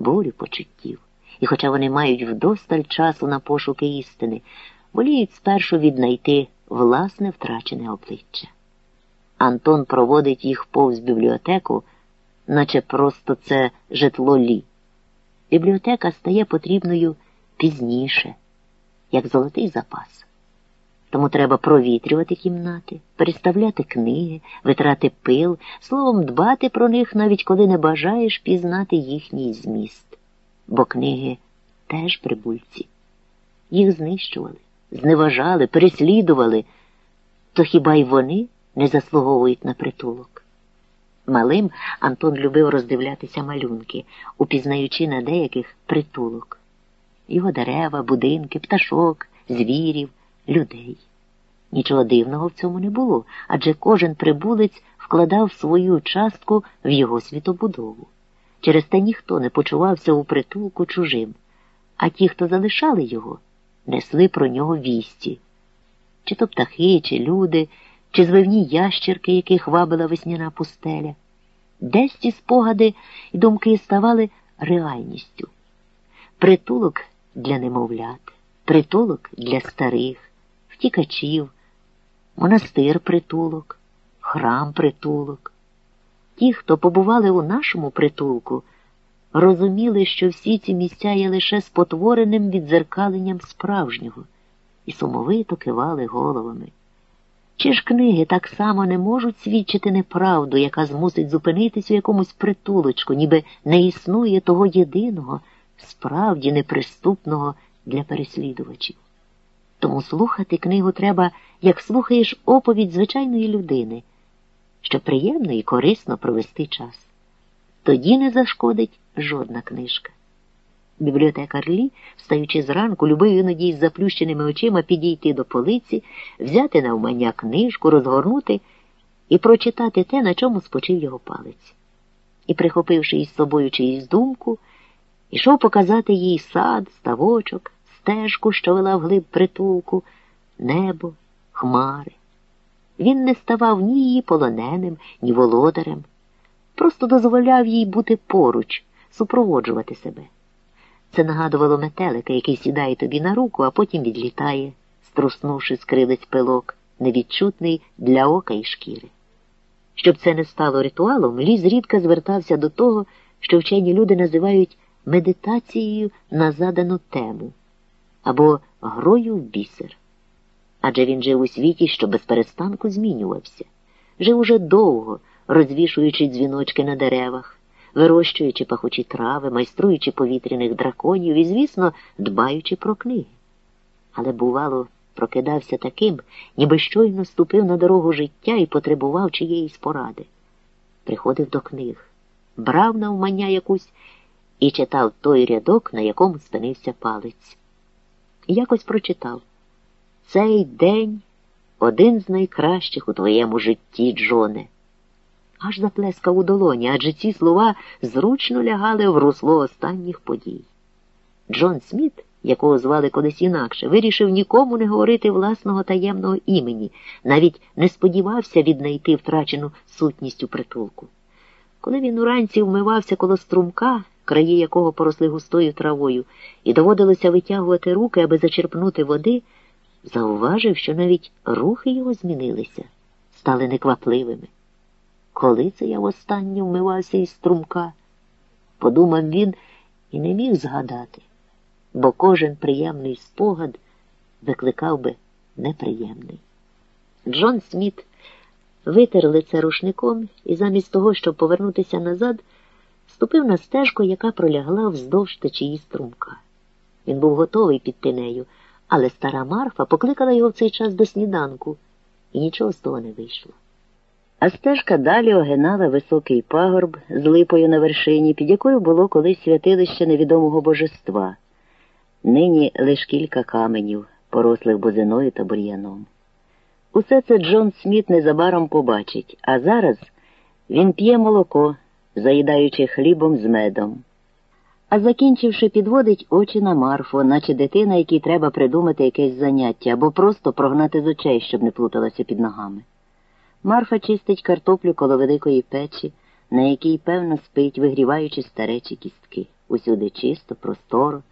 болю почуттів. І хоча вони мають вдосталь часу на пошуки істини, воліють спершу віднайти власне втрачене обличчя. Антон проводить їх повз бібліотеку, наче просто це житло лі. Бібліотека стає потрібною пізніше, як золотий запас. Тому треба провітрювати кімнати, переставляти книги, витрати пил, словом, дбати про них, навіть коли не бажаєш пізнати їхній зміст. Бо книги теж прибульці. Їх знищували, зневажали, переслідували, то хіба й вони не заслуговують на притулок? Малим Антон любив роздивлятися малюнки, упізнаючи на деяких притулок. Його дерева, будинки, пташок, звірів людей. Нічого дивного в цьому не було, адже кожен прибулець вкладав свою частку в його світобудову. Через те ніхто не почувався у притулку чужим, а ті, хто залишали його, несли про нього вісті. Чи то птахи, чи люди, чи звивні ящерки, яких вабила весняна пустеля. Десь ці спогади і думки ставали реальністю. Притулок для немовлят, притулок для старих втікачів, монастир притулок, храм притулок. Ті, хто побували у нашому притулку, розуміли, що всі ці місця є лише спотвореним відзеркаленням справжнього, і сумовито кивали головами. Чи ж книги так само не можуть свідчити неправду, яка змусить зупинитись у якомусь притулочку, ніби не існує того єдиного, справді неприступного для переслідувачів? Тому слухати книгу треба, як слухаєш оповідь звичайної людини, що приємно і корисно провести час. Тоді не зашкодить жодна книжка. Бібліотекар Лі, встаючи зранку, любив іноді із заплющеними очима підійти до полиці, взяти навмання книжку, розгорнути і прочитати те, на чому спочив його палець. І, прихопивши із собою чиїсь думку, ішов показати їй сад, ставочок стежку, що вела вглиб притулку, небо, хмари. Він не ставав ні її полоненим, ні володарем, просто дозволяв їй бути поруч, супроводжувати себе. Це нагадувало метелика, який сідає тобі на руку, а потім відлітає, струснувши з крилець пилок, невідчутний для ока і шкіри. Щоб це не стало ритуалом, ліс рідко звертався до того, що вчені люди називають медитацією на задану тему або грою в бісер. Адже він жив у світі, що безперестанку змінювався, жив уже довго, розвішуючи дзвіночки на деревах, вирощуючи пахучі трави, майструючи повітряних драконів і, звісно, дбаючи про книги. Але, бувало, прокидався таким, ніби щойно ступив на дорогу життя і потребував чиєїсь поради. Приходив до книг, брав навмання якусь і читав той рядок, на якому спинився палець і якось прочитав Цей день один з найкращих у твоєму житті, Джоне. Аж заплескав у долоні, адже ці слова зручно лягали в русло останніх подій. Джон Сміт, якого звали колись інакше, вирішив нікому не говорити власного таємного імені, навіть не сподівався віднайти втрачену сутність у притулку. Коли він уранці вмивався коло струмка, краї якого поросли густою травою, і доводилося витягувати руки, аби зачерпнути води, зауважив, що навіть рухи його змінилися, стали неквапливими. Коли це я востаннє вмивався із струмка? Подумав він і не міг згадати, бо кожен приємний спогад викликав би неприємний. Джон Сміт витер лице рушником і замість того, щоб повернутися назад, ступив на стежку, яка пролягла вздовж течії струмка. Він був готовий піти нею, але стара Марфа покликала його в цей час до сніданку, і нічого з того не вийшло. А стежка далі огинала високий пагорб з липою на вершині, під якою було колись святилище невідомого божества, нині лиш кілька каменів, порослих бузиною та бур'яном. Усе це Джон Сміт незабаром побачить, а зараз він п'є молоко заїдаючи хлібом з медом. А закінчивши, підводить очі на Марфу, наче дитина, якій треба придумати якесь заняття або просто прогнати з очей, щоб не плуталася під ногами. Марфа чистить картоплю коло великої печі, на якій, певно, спить, вигріваючи старечі кістки. Усюди чисто, просторо,